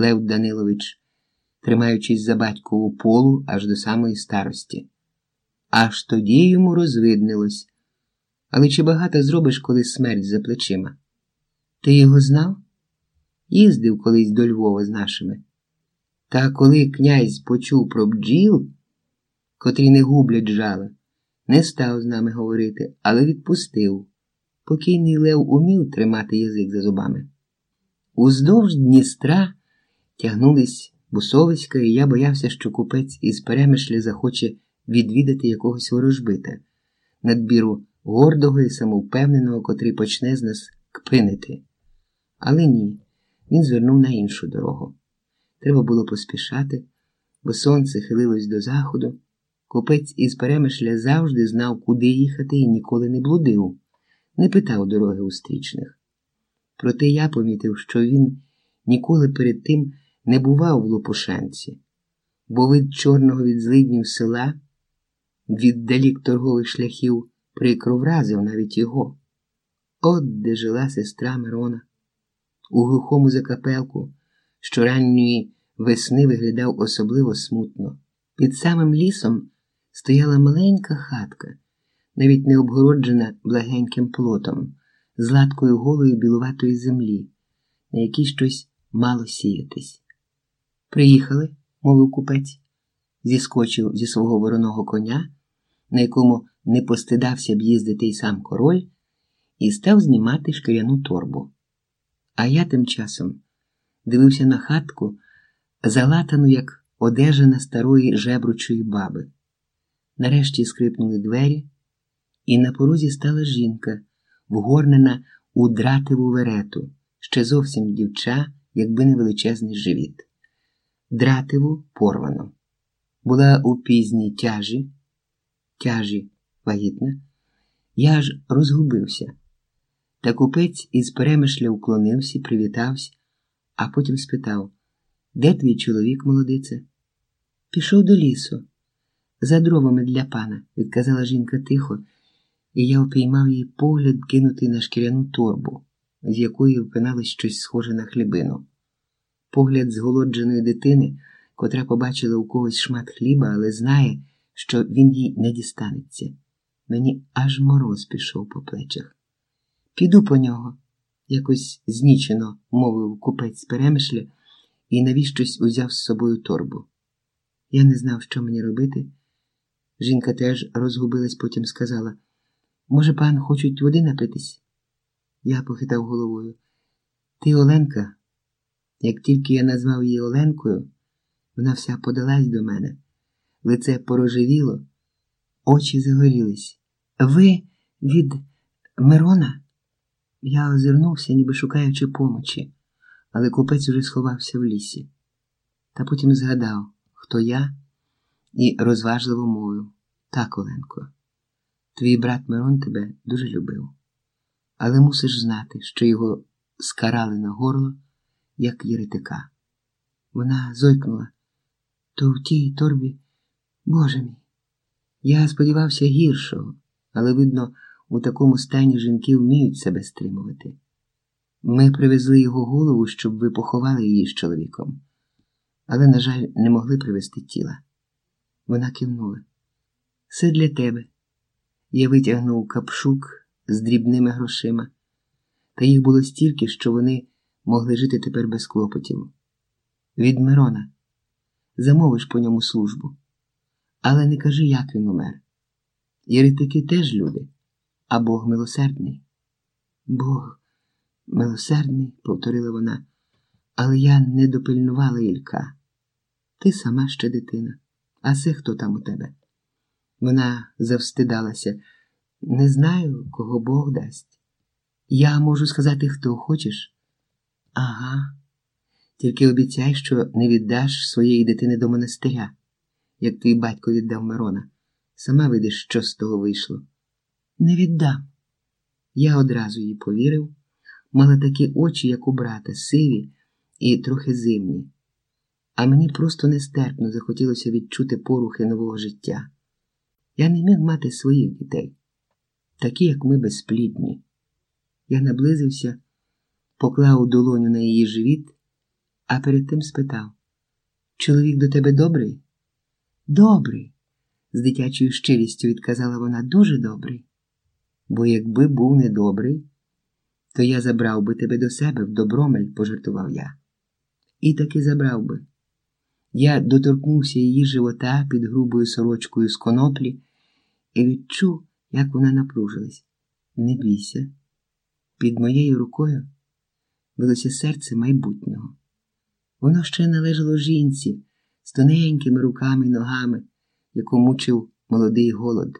Лев Данилович, тримаючись за батькову полу аж до самої старості. Аж тоді йому розвиднилось. Але чи багато зробиш, коли смерть за плечима? Ти його знав? Їздив колись до Львова з нашими. Та коли князь почув про бджіл, котрі не гублять жала, не став з нами говорити, але відпустив. Покійний Лев умів тримати язик за зубами. Уздовж Дністра тягнулись бусовиська, і я боявся, що купець із перемишлі захоче відвідати якогось ворожбита, надбіру гордого і самовпевненого, котрий почне з нас кпинити. Але ні, він звернув на іншу дорогу. Треба було поспішати, бо сонце хилилось до заходу. Купець із перемишля завжди знав, куди їхати, і ніколи не блудив, не питав дороги устрічних. Проте я помітив, що він ніколи перед тим не бував в Лопушанці, бо вид чорного від злиднів села, віддалік торгових шляхів, прикро вразив навіть його. От де жила сестра Мирона. У глухому закапелку, що ранньої весни виглядав особливо смутно. Під самим лісом стояла маленька хатка, навіть не обгороджена благеньким плотом, з латкою голої білуватої землі, на якій щось мало сіятись. Приїхали, мовив купець, зіскочив зі свого вороного коня, на якому не постидався б їздити й сам король, і став знімати шкіряну торбу. А я тим часом дивився на хатку, залатану, як одежина старої жебручої баби. Нарешті скрипнули двері, і на порозі стала жінка, вгорнена у дративу верету, ще зовсім дівча, якби не величезний живіт. Дративу порвано. Була у пізній тяжі, тяжі вагітна. Я ж розгубився. Та купець із перемишля уклонився, привітався, а потім спитав Де твій чоловік, молодице? Пішов до лісу. За дровами для пана, відказала жінка тихо, і я упіймав її погляд кинутий на шкіряну торбу, з якої впиналось щось схоже на хлібину. Погляд зголодженої дитини, котра побачила у когось шмат хліба, але знає, що він їй не дістанеться. Мені аж мороз пішов по плечах. Піду по нього, якось знічено мовив купець перемишля і навіщось узяв з собою торбу. Я не знав, що мені робити. Жінка теж розгубилась, потім сказала може, пан хочуть води напитись? Я похитав головою. Ти, Оленка, як тільки я назвав її Оленкою, вона вся подалась до мене, лице порожевіло, очі загорілись. Ви від Мирона? Я озирнувся, ніби шукаючи помочі, але купець уже сховався в лісі. Та потім згадав, хто я, і розважливо мовив так, Оленко, твій брат Мирон тебе дуже любив, але мусиш знати, що його скарали на горло, як єретика. Вона зойкнула, то в тій торбі, Боже мій. Я сподівався гіршого, але, видно, у такому стані жінки вміють себе стримувати. Ми привезли його голову, щоб ви поховали її з чоловіком, але, на жаль, не могли привезти тіла. Вона кивнула. Все для тебе. Я витягнув капшук з дрібними грошима, та їх було стільки, що вони могли жити тепер без клопотів. Від Мирона замовиш по ньому службу, але не кажи, як він умер. Єретики теж люди, а Бог милосердний. Бог милосердний, повторила вона, але я не допильнувала Ілька. Ти сама ще дитина, а це хто там у тебе? Вона завстидалася. Не знаю, кого Бог дасть. Я можу сказати, хто хочеш. Ага. Тільки обіцяй, що не віддаш своєї дитини до монастиря, як твій батько віддав Мирона. Сама видиш, що з того вийшло. Не віддам. Я одразу їй повірив, мала такі очі, як у брата, сиві і трохи зимні. А мені просто нестерпно захотілося відчути порухи нового життя. Я не міг мати своїх дітей, такі, як ми безплідні. Я наблизився, поклав долоню на її живіт а перед тим спитав: Чоловік до тебе добрий? Добрий, з дитячою щирістю відказала вона дуже добрий. Бо якби був недобрий, то я забрав би тебе до себе в добромель, пожартував я. І таки забрав би. Я доторкнувся її живота під грубою сорочкою з коноплі і відчув, як вона напружилась. Не бійся. Під моєю рукою билося серце майбутнього. Воно ще належало жінці з тоненькими руками й ногами, яку мучив молодий голод.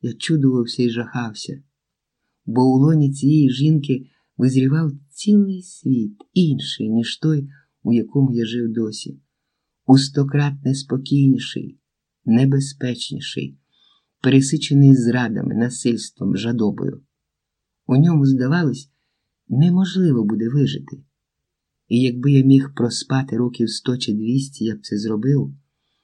Я чудувався і жахався, бо у лоні цієї жінки визрівав цілий світ, інший, ніж той, у якому я жив досі, у стократ неспокійніший, небезпечніший, пересичений зрадами, насильством, жадобою. У ньому, здавалось, неможливо буде вижити. І якби я міг проспати років сто чи двісті, я б це зробив.